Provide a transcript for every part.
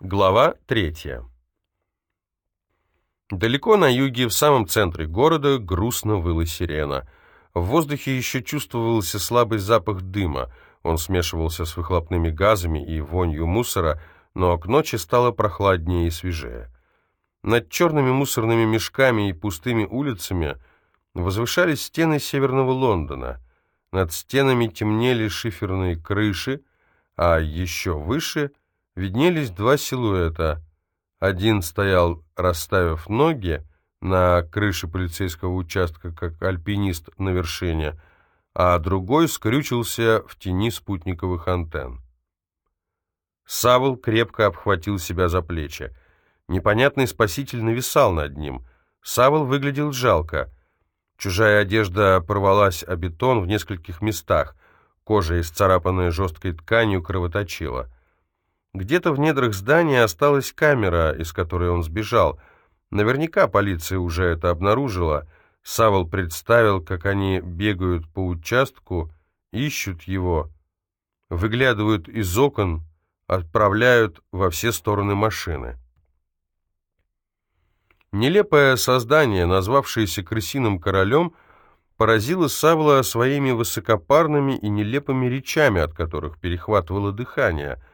Глава третья. Далеко на юге, в самом центре города, грустно выла сирена. В воздухе еще чувствовался слабый запах дыма. Он смешивался с выхлопными газами и вонью мусора, но к ночи стало прохладнее и свежее. Над черными мусорными мешками и пустыми улицами возвышались стены северного Лондона. Над стенами темнели шиферные крыши, а еще выше — виднелись два силуэта. Один стоял, расставив ноги, на крыше полицейского участка, как альпинист на вершине, а другой скрючился в тени спутниковых антенн. Савл крепко обхватил себя за плечи. Непонятный спаситель нависал над ним. Савл выглядел жалко. Чужая одежда порвалась о бетон в нескольких местах. Кожа, исцарапанная жесткой тканью, кровоточила. Где-то в недрах здания осталась камера, из которой он сбежал. Наверняка полиция уже это обнаружила. Савол представил, как они бегают по участку, ищут его, выглядывают из окон, отправляют во все стороны машины. Нелепое создание, назвавшееся крысиным королем, поразило Савла своими высокопарными и нелепыми речами, от которых перехватывало дыхание —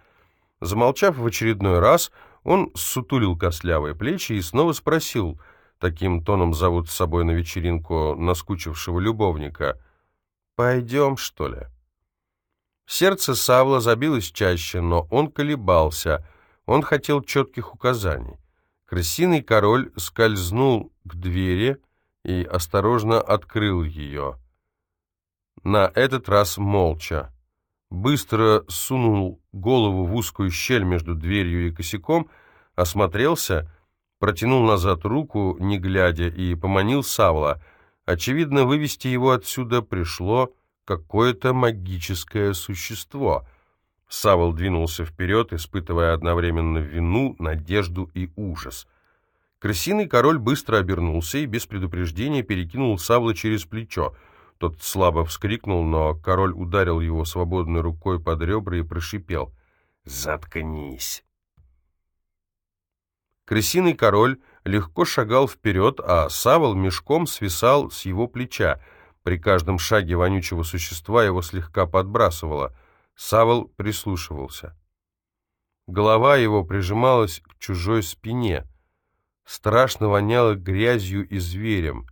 Замолчав в очередной раз, он сутулил костлявые плечи и снова спросил, таким тоном зовут с собой на вечеринку наскучившего любовника, «Пойдем, что ли?» Сердце Савла забилось чаще, но он колебался, он хотел четких указаний. Крысиный король скользнул к двери и осторожно открыл ее. На этот раз молча быстро сунул голову в узкую щель между дверью и косяком, осмотрелся, протянул назад руку, не глядя, и поманил Савла. Очевидно, вывести его отсюда пришло какое-то магическое существо. Савл двинулся вперед, испытывая одновременно вину, надежду и ужас. Крысиный король быстро обернулся и без предупреждения перекинул Савла через плечо — тот слабо вскрикнул, но король ударил его свободной рукой под ребра и прошипел «Заткнись!». Крысиный король легко шагал вперед, а савол мешком свисал с его плеча. При каждом шаге вонючего существа его слегка подбрасывало. Савол прислушивался. Голова его прижималась к чужой спине. Страшно воняло грязью и зверем.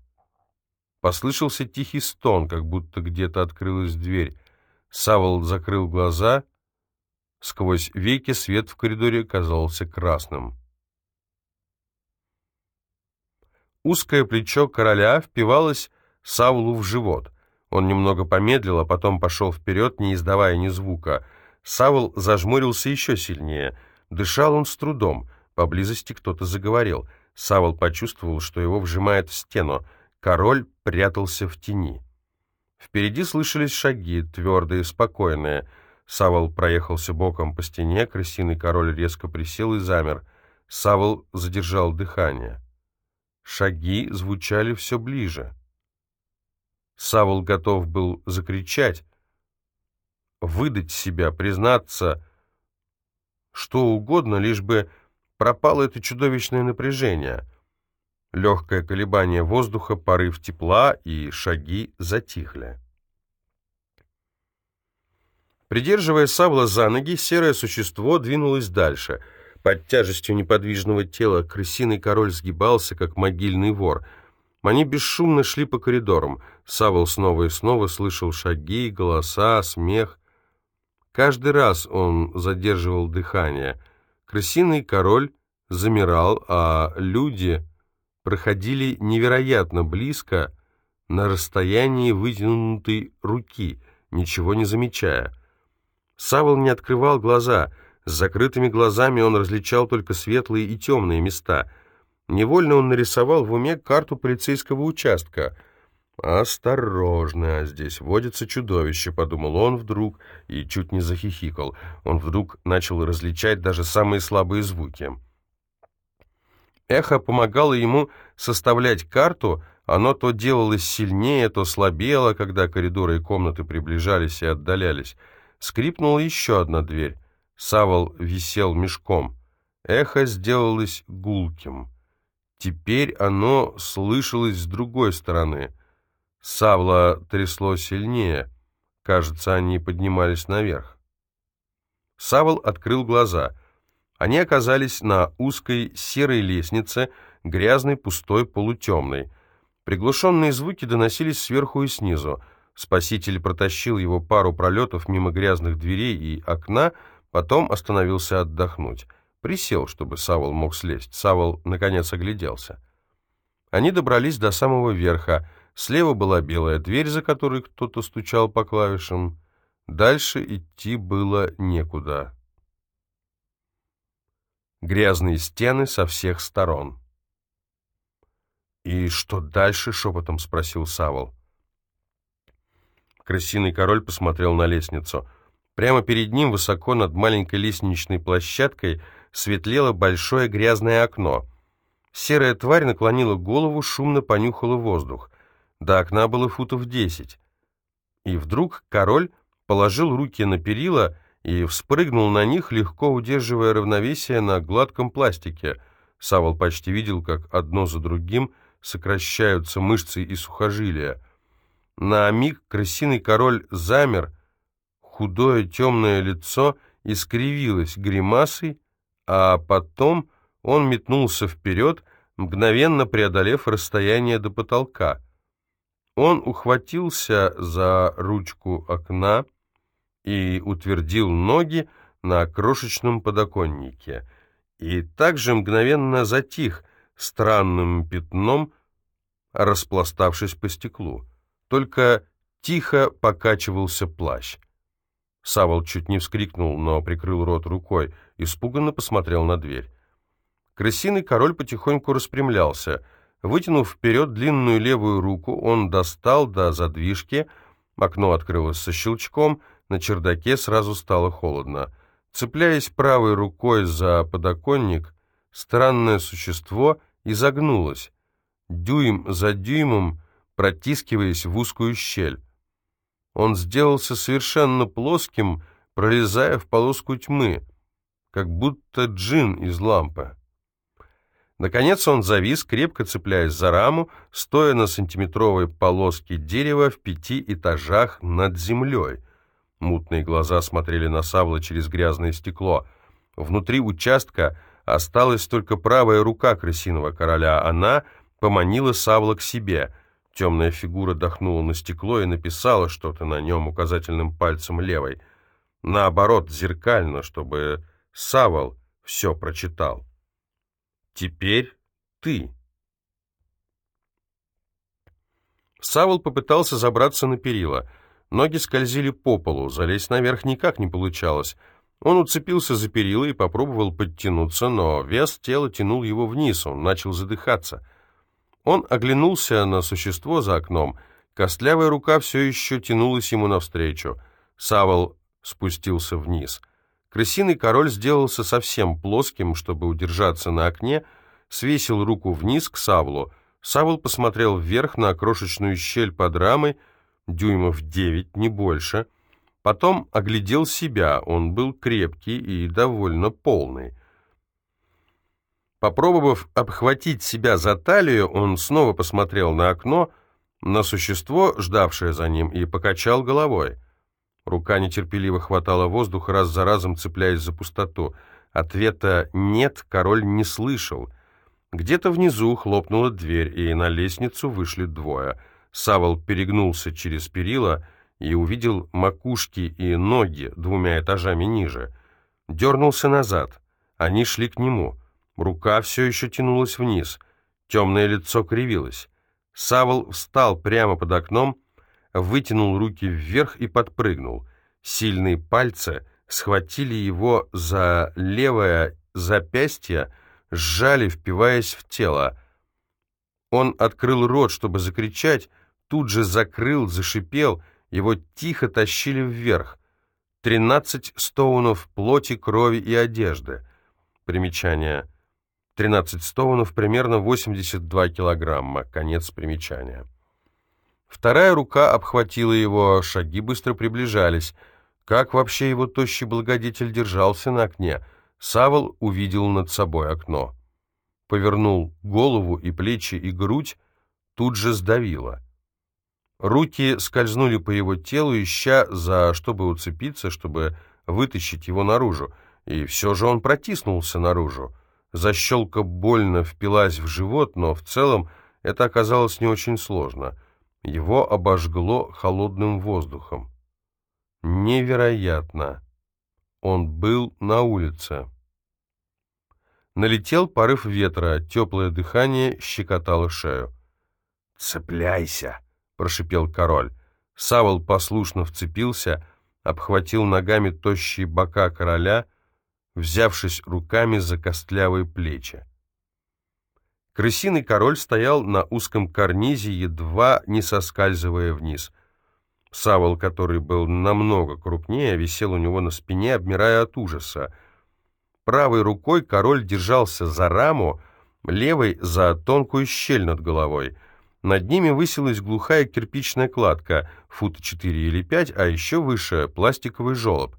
Послышался тихий стон, как будто где-то открылась дверь. Савол закрыл глаза. Сквозь веки свет в коридоре казался красным. Узкое плечо короля впивалось Савлу в живот. Он немного помедлил, а потом пошел вперед, не издавая ни звука. Савл зажмурился еще сильнее. Дышал он с трудом. Поблизости кто-то заговорил. Савл почувствовал, что его вжимает в стену. Король прятался в тени. Впереди слышались шаги, твердые, спокойные. Савол проехался боком по стене, крысиный король резко присел и замер. Савол задержал дыхание. Шаги звучали все ближе. Савол готов был закричать, выдать себя, признаться, что угодно, лишь бы пропало это чудовищное напряжение. Легкое колебание воздуха, порыв тепла и шаги затихли. Придерживая Савла за ноги, серое существо двинулось дальше. Под тяжестью неподвижного тела крысиный король сгибался, как могильный вор. Они бесшумно шли по коридорам. Савл снова и снова слышал шаги, голоса, смех. Каждый раз он задерживал дыхание. Крысиный король замирал, а люди проходили невероятно близко, на расстоянии вытянутой руки, ничего не замечая. Савол не открывал глаза. С закрытыми глазами он различал только светлые и темные места. Невольно он нарисовал в уме карту полицейского участка. «Осторожно, здесь водится чудовище», — подумал он вдруг и чуть не захихикал. Он вдруг начал различать даже самые слабые звуки. Эхо помогало ему составлять карту, оно то делалось сильнее, то слабело, когда коридоры и комнаты приближались и отдалялись. Скрипнула еще одна дверь. Савол висел мешком. Эхо сделалось гулким. Теперь оно слышалось с другой стороны. Савла трясло сильнее. Кажется, они поднимались наверх. Савл открыл глаза. Они оказались на узкой серой лестнице, грязной, пустой, полутемной. Приглушенные звуки доносились сверху и снизу. Спаситель протащил его пару пролетов мимо грязных дверей и окна, потом остановился отдохнуть. Присел, чтобы Савол мог слезть. Савол, наконец, огляделся. Они добрались до самого верха. Слева была белая дверь, за которой кто-то стучал по клавишам. Дальше идти было некуда. Грязные стены со всех сторон. «И что дальше?» — шепотом спросил Савол. Крысиный король посмотрел на лестницу. Прямо перед ним, высоко над маленькой лестничной площадкой, светлело большое грязное окно. Серая тварь наклонила голову, шумно понюхала воздух. До окна было футов десять. И вдруг король положил руки на перила и вспрыгнул на них, легко удерживая равновесие на гладком пластике. Савол почти видел, как одно за другим сокращаются мышцы и сухожилия. На миг крысиный король замер, худое темное лицо искривилось гримасой, а потом он метнулся вперед, мгновенно преодолев расстояние до потолка. Он ухватился за ручку окна и утвердил ноги на крошечном подоконнике, и также мгновенно затих странным пятном, распластавшись по стеклу. Только тихо покачивался плащ. Савол чуть не вскрикнул, но прикрыл рот рукой, испуганно посмотрел на дверь. Крысиный король потихоньку распрямлялся. Вытянув вперед длинную левую руку, он достал до задвижки, окно открылось со щелчком, на чердаке сразу стало холодно. Цепляясь правой рукой за подоконник, странное существо изогнулось, дюйм за дюймом протискиваясь в узкую щель. Он сделался совершенно плоским, пролезая в полоску тьмы, как будто джин из лампы. Наконец он завис, крепко цепляясь за раму, стоя на сантиметровой полоске дерева в пяти этажах над землей. Мутные глаза смотрели на Савла через грязное стекло. Внутри участка осталась только правая рука крысиного короля. Она поманила Савла к себе — Темная фигура дохнула на стекло и написала что-то на нем указательным пальцем левой. Наоборот, зеркально, чтобы Савол все прочитал. «Теперь ты». Савол попытался забраться на перила. Ноги скользили по полу, залезть наверх никак не получалось. Он уцепился за перила и попробовал подтянуться, но вес тела тянул его вниз, он начал задыхаться. Он оглянулся на существо за окном. Костлявая рука все еще тянулась ему навстречу. Савол спустился вниз. Крысиный король сделался совсем плоским, чтобы удержаться на окне, свесил руку вниз к Савлу. Савол посмотрел вверх на крошечную щель под рамой, дюймов девять, не больше. Потом оглядел себя, он был крепкий и довольно полный. Попробовав обхватить себя за талию, он снова посмотрел на окно, на существо, ждавшее за ним, и покачал головой. Рука нетерпеливо хватала воздух, раз за разом цепляясь за пустоту. Ответа «нет» король не слышал. Где-то внизу хлопнула дверь, и на лестницу вышли двое. Савол перегнулся через перила и увидел макушки и ноги двумя этажами ниже. Дернулся назад. Они шли к нему — Рука все еще тянулась вниз. Темное лицо кривилось. Савол встал прямо под окном, вытянул руки вверх и подпрыгнул. Сильные пальцы схватили его за левое запястье, сжали, впиваясь в тело. Он открыл рот, чтобы закричать, тут же закрыл, зашипел, его тихо тащили вверх. Тринадцать стоунов плоти, крови и одежды. Примечание. 13 стоунов, примерно 82 килограмма. Конец примечания. Вторая рука обхватила его, шаги быстро приближались. Как вообще его тощий благодетель держался на окне? Савол увидел над собой окно. Повернул голову и плечи и грудь, тут же сдавило. Руки скользнули по его телу, ища за чтобы уцепиться, чтобы вытащить его наружу, и все же он протиснулся наружу. Защелка больно впилась в живот, но в целом это оказалось не очень сложно. Его обожгло холодным воздухом. Невероятно! Он был на улице. Налетел порыв ветра, теплое дыхание щекотало шею. «Цепляйся!» — прошипел король. Савол послушно вцепился, обхватил ногами тощие бока короля, взявшись руками за костлявые плечи. Крысиный король стоял на узком карнизе, едва не соскальзывая вниз. Савол, который был намного крупнее, висел у него на спине, обмирая от ужаса. Правой рукой король держался за раму, левой — за тонкую щель над головой. Над ними высилась глухая кирпичная кладка, фута четыре или пять, а еще выше — пластиковый желоб.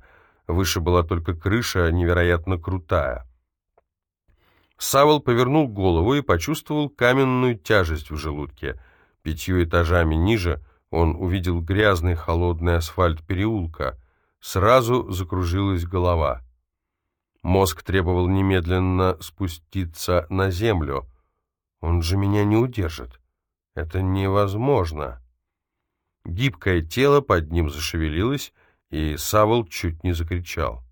Выше была только крыша, невероятно крутая. Савол повернул голову и почувствовал каменную тяжесть в желудке. Пятью этажами ниже он увидел грязный холодный асфальт переулка. Сразу закружилась голова. Мозг требовал немедленно спуститься на землю. Он же меня не удержит. Это невозможно. Гибкое тело под ним зашевелилось, и Савол чуть не закричал.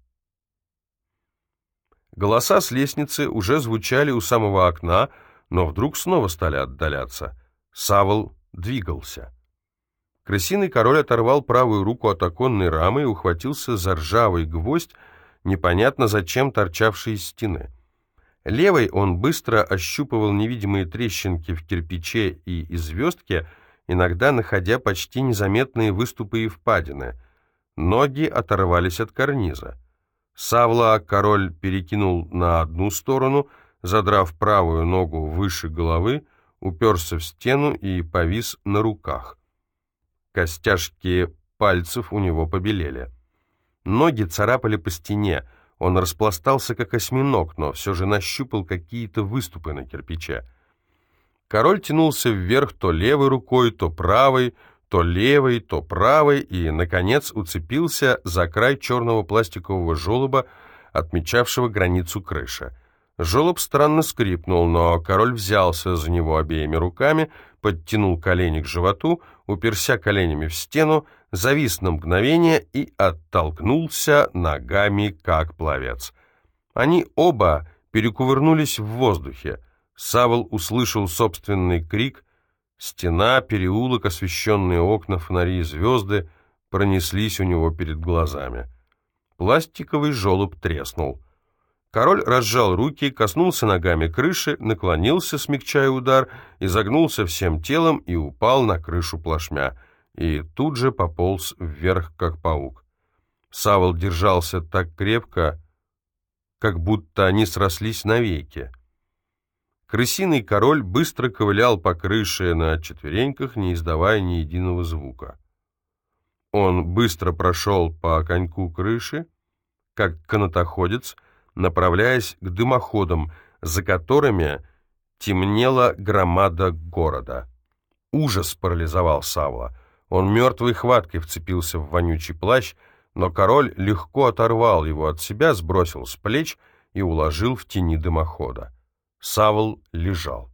Голоса с лестницы уже звучали у самого окна, но вдруг снова стали отдаляться. Савол двигался. Крысиный король оторвал правую руку от оконной рамы и ухватился за ржавый гвоздь, непонятно зачем торчавший из стены. Левой он быстро ощупывал невидимые трещинки в кирпиче и звездке, иногда находя почти незаметные выступы и впадины — Ноги оторвались от карниза. Савла король перекинул на одну сторону, задрав правую ногу выше головы, уперся в стену и повис на руках. Костяшки пальцев у него побелели. Ноги царапали по стене, он распластался как осьминог, но все же нащупал какие-то выступы на кирпиче. Король тянулся вверх то левой рукой, то правой, то левой, то правой и, наконец, уцепился за край черного пластикового желоба, отмечавшего границу крыши. Желоб странно скрипнул, но король взялся за него обеими руками, подтянул колени к животу, уперся коленями в стену, завис на мгновение и оттолкнулся ногами, как пловец. Они оба перекувырнулись в воздухе. Савол услышал собственный крик — Стена, переулок, освещенные окна, фонари и звезды пронеслись у него перед глазами. Пластиковый желоб треснул. Король разжал руки, коснулся ногами крыши, наклонился, смягчая удар, изогнулся всем телом и упал на крышу плашмя. И тут же пополз вверх, как паук. Савол держался так крепко, как будто они срослись навеки. Крысиный король быстро ковылял по крыше на четвереньках, не издавая ни единого звука. Он быстро прошел по коньку крыши, как канатоходец, направляясь к дымоходам, за которыми темнела громада города. Ужас парализовал Савла. Он мертвой хваткой вцепился в вонючий плащ, но король легко оторвал его от себя, сбросил с плеч и уложил в тени дымохода. Савл лежал.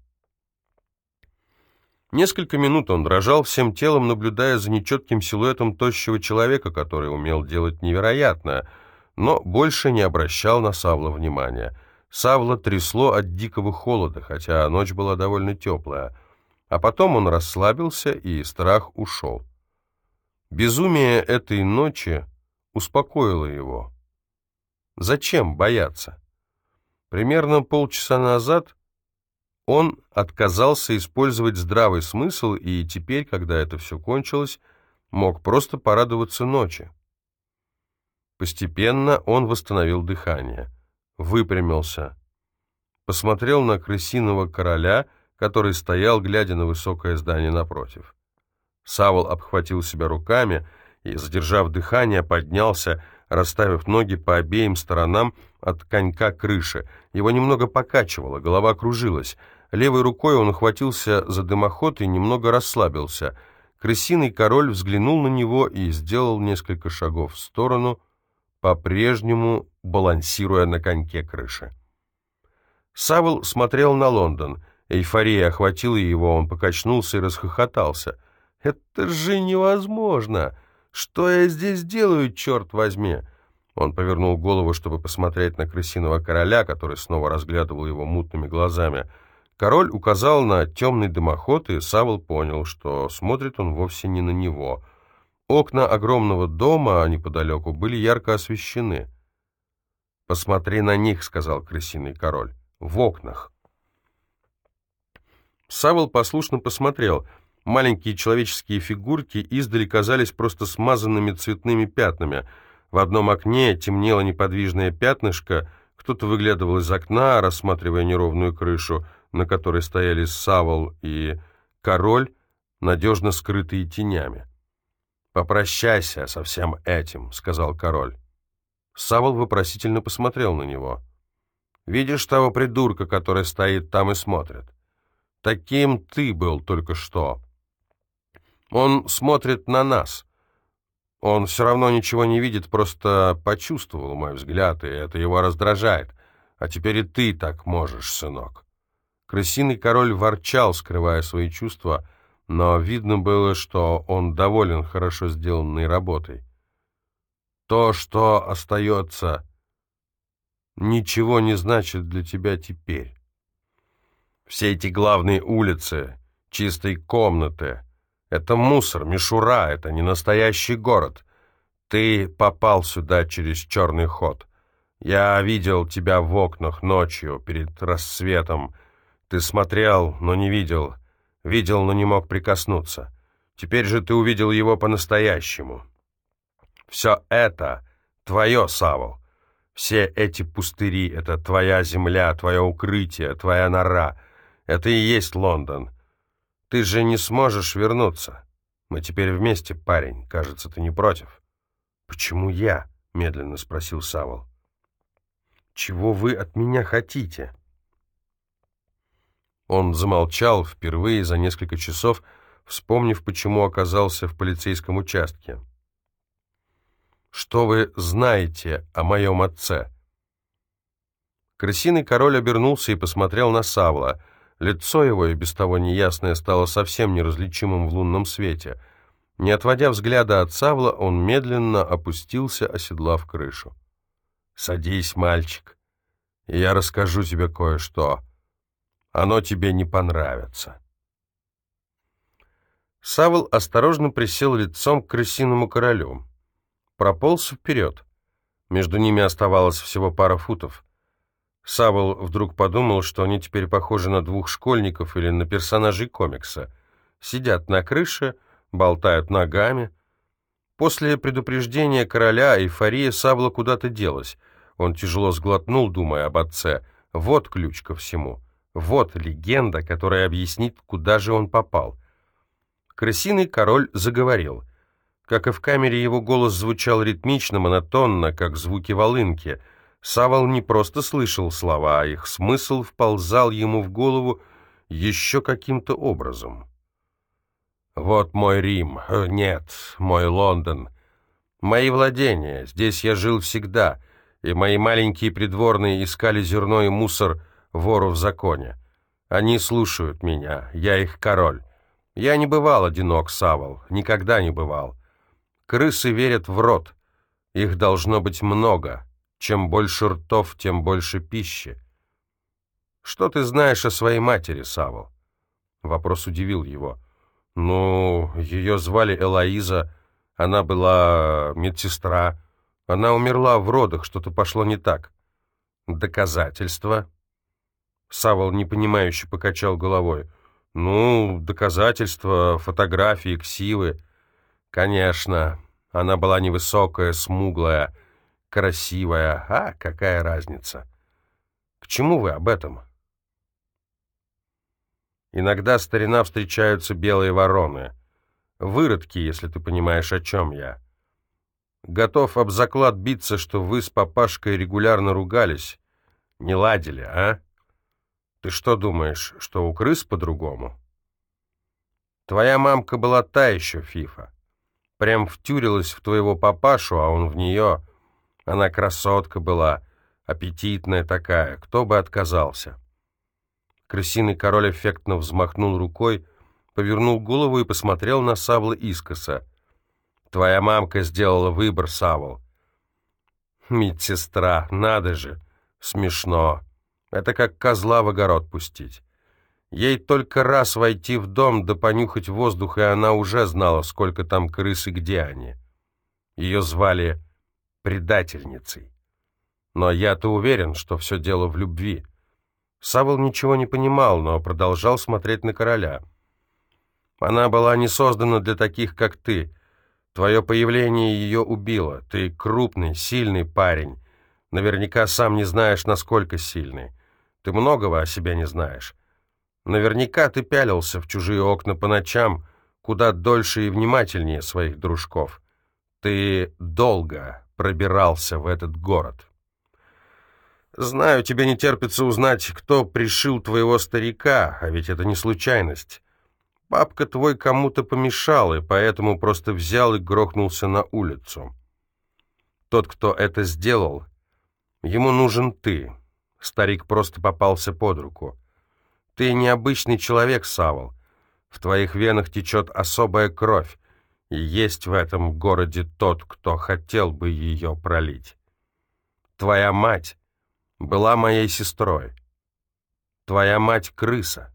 Несколько минут он дрожал всем телом, наблюдая за нечетким силуэтом тощего человека, который умел делать невероятное, но больше не обращал на Савла внимания. Савла трясло от дикого холода, хотя ночь была довольно теплая. А потом он расслабился, и страх ушел. Безумие этой ночи успокоило его. Зачем бояться? Примерно полчаса назад он отказался использовать здравый смысл и теперь, когда это все кончилось, мог просто порадоваться ночи. Постепенно он восстановил дыхание, выпрямился, посмотрел на крысиного короля, который стоял, глядя на высокое здание напротив. Савол обхватил себя руками и, задержав дыхание, поднялся, расставив ноги по обеим сторонам от конька крыши. Его немного покачивало, голова кружилась. Левой рукой он ухватился за дымоход и немного расслабился. Крысиный король взглянул на него и сделал несколько шагов в сторону, по-прежнему балансируя на коньке крыши. Савл смотрел на Лондон. Эйфория охватила его, он покачнулся и расхохотался. «Это же невозможно! Что я здесь делаю, черт возьми?» Он повернул голову, чтобы посмотреть на крысиного короля, который снова разглядывал его мутными глазами. Король указал на темный дымоход, и Савл понял, что смотрит он вовсе не на него. Окна огромного дома неподалеку были ярко освещены. «Посмотри на них», — сказал крысиный король, — «в окнах». Савл послушно посмотрел. Маленькие человеческие фигурки издали казались просто смазанными цветными пятнами — в одном окне темнело неподвижное пятнышко, кто-то выглядывал из окна, рассматривая неровную крышу, на которой стояли Савол и король, надежно скрытые тенями. «Попрощайся со всем этим», — сказал король. Савол вопросительно посмотрел на него. «Видишь того придурка, который стоит там и смотрит? Таким ты был только что. Он смотрит на нас. Он все равно ничего не видит, просто почувствовал мой взгляд, и это его раздражает. А теперь и ты так можешь, сынок. Крысиный король ворчал, скрывая свои чувства, но видно было, что он доволен хорошо сделанной работой. То, что остается, ничего не значит для тебя теперь. Все эти главные улицы, чистые комнаты — это мусор, мишура, это не настоящий город. Ты попал сюда через черный ход. Я видел тебя в окнах ночью, перед рассветом. Ты смотрел, но не видел. Видел, но не мог прикоснуться. Теперь же ты увидел его по-настоящему. Все это твое, Савол. Все эти пустыри — это твоя земля, твое укрытие, твоя нора. Это и есть Лондон. Ты же не сможешь вернуться. Мы теперь вместе, парень. Кажется, ты не против. Почему я? Медленно спросил Савол. Чего вы от меня хотите? Он замолчал впервые за несколько часов, вспомнив, почему оказался в полицейском участке. «Что вы знаете о моем отце?» Крысиный король обернулся и посмотрел на Савла — Лицо его, и без того неясное, стало совсем неразличимым в лунном свете. Не отводя взгляда от Савла, он медленно опустился, оседлав крышу. «Садись, мальчик, и я расскажу тебе кое-что. Оно тебе не понравится». Савл осторожно присел лицом к крысиному королю. Прополз вперед. Между ними оставалось всего пара футов. Савол вдруг подумал, что они теперь похожи на двух школьников или на персонажей комикса. Сидят на крыше, болтают ногами. После предупреждения короля эйфория Савла куда-то делась. Он тяжело сглотнул, думая об отце. Вот ключ ко всему. Вот легенда, которая объяснит, куда же он попал. Крысиный король заговорил. Как и в камере, его голос звучал ритмично, монотонно, как звуки волынки — Савол не просто слышал слова, а их смысл вползал ему в голову еще каким-то образом. «Вот мой Рим, э, нет, мой Лондон, мои владения, здесь я жил всегда, и мои маленькие придворные искали зерно и мусор вору в законе. Они слушают меня, я их король. Я не бывал одинок, Савол, никогда не бывал. Крысы верят в рот, их должно быть много». Чем больше ртов, тем больше пищи. Что ты знаешь о своей матери, Савол? Вопрос удивил его. Ну, ее звали Элоиза, она была медсестра. Она умерла в родах, что-то пошло не так. Доказательства? Савол непонимающе покачал головой. Ну, доказательства, фотографии, ксивы. Конечно, она была невысокая, смуглая, красивая, а какая разница? К чему вы об этом? Иногда старина встречаются белые вороны. Выродки, если ты понимаешь, о чем я. Готов об заклад биться, что вы с папашкой регулярно ругались. Не ладили, а? Ты что думаешь, что у крыс по-другому? Твоя мамка была та еще фифа. Прям втюрилась в твоего папашу, а он в нее. Она красотка была, аппетитная такая, кто бы отказался. Крысиный король эффектно взмахнул рукой, повернул голову и посмотрел на Савла искоса. «Твоя мамка сделала выбор, Савл». «Медсестра, надо же! Смешно. Это как козла в огород пустить. Ей только раз войти в дом да понюхать воздух, и она уже знала, сколько там крыс и где они. Ее звали предательницей. Но я-то уверен, что все дело в любви. Савол ничего не понимал, но продолжал смотреть на короля. Она была не создана для таких, как ты. Твое появление ее убило. Ты крупный, сильный парень. Наверняка сам не знаешь, насколько сильный. Ты многого о себе не знаешь. Наверняка ты пялился в чужие окна по ночам, куда дольше и внимательнее своих дружков. Ты долго пробирался в этот город. Знаю, тебе не терпится узнать, кто пришил твоего старика, а ведь это не случайность. Папка твой кому-то помешал, и поэтому просто взял и грохнулся на улицу. Тот, кто это сделал, ему нужен ты. Старик просто попался под руку. Ты необычный человек, Савол. В твоих венах течет особая кровь, и есть в этом городе тот, кто хотел бы ее пролить. Твоя мать была моей сестрой. Твоя мать — крыса.